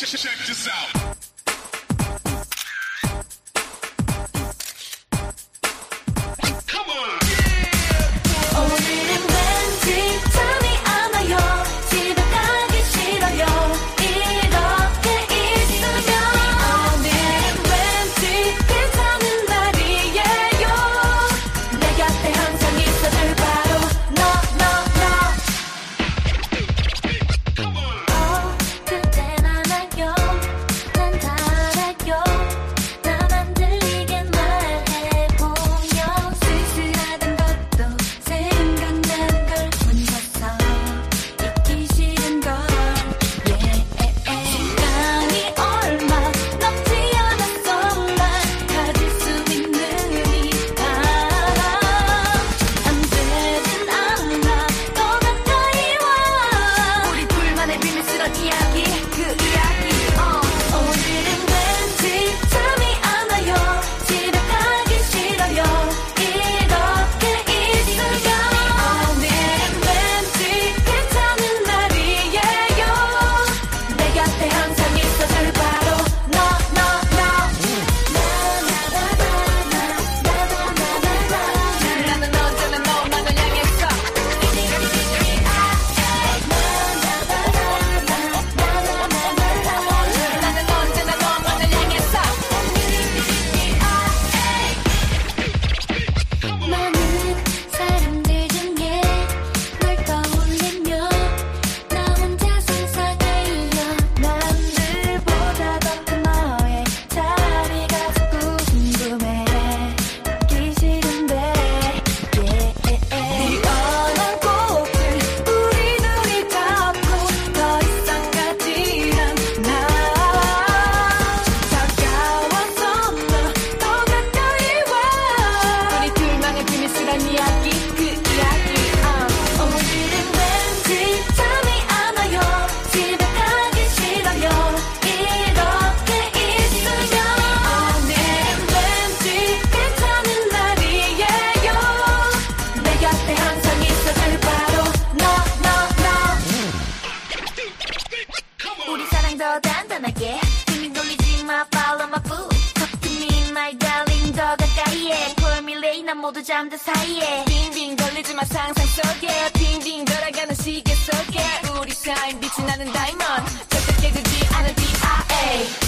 Check this out. 단단하게. 힘이 돌리지 마 follow my food Talk to me my darling 더 가까이에. Call me late 난 모두 잠들 사이에. 빙빙 돌리지 마 상상 속에. 빙빙 돌아가는 시계 속에. 우리 사이 빛이 나는 다이몬. 절대 깨지지 않은 DIA